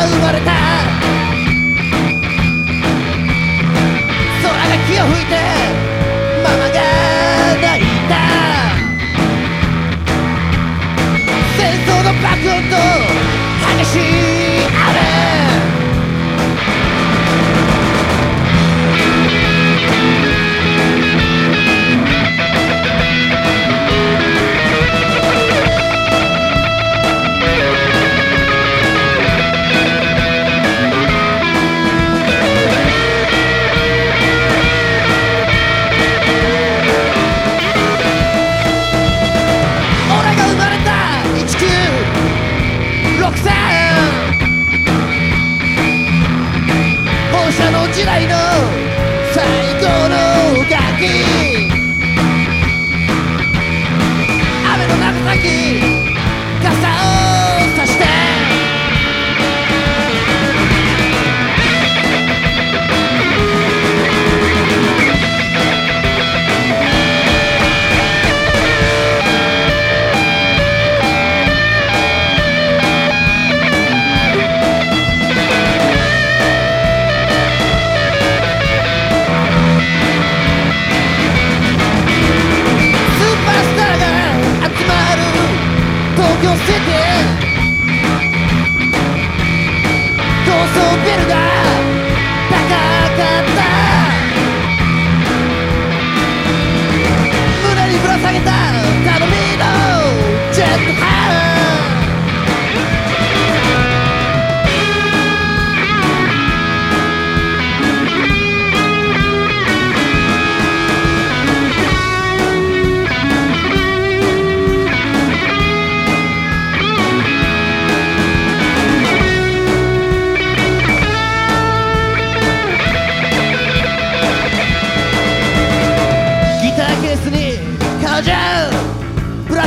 が生まれた。空が気を吹いてママが泣いた。戦争の爆音と激しい雨。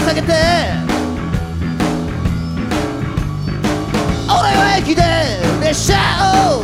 下げて。俺は駅で列車を。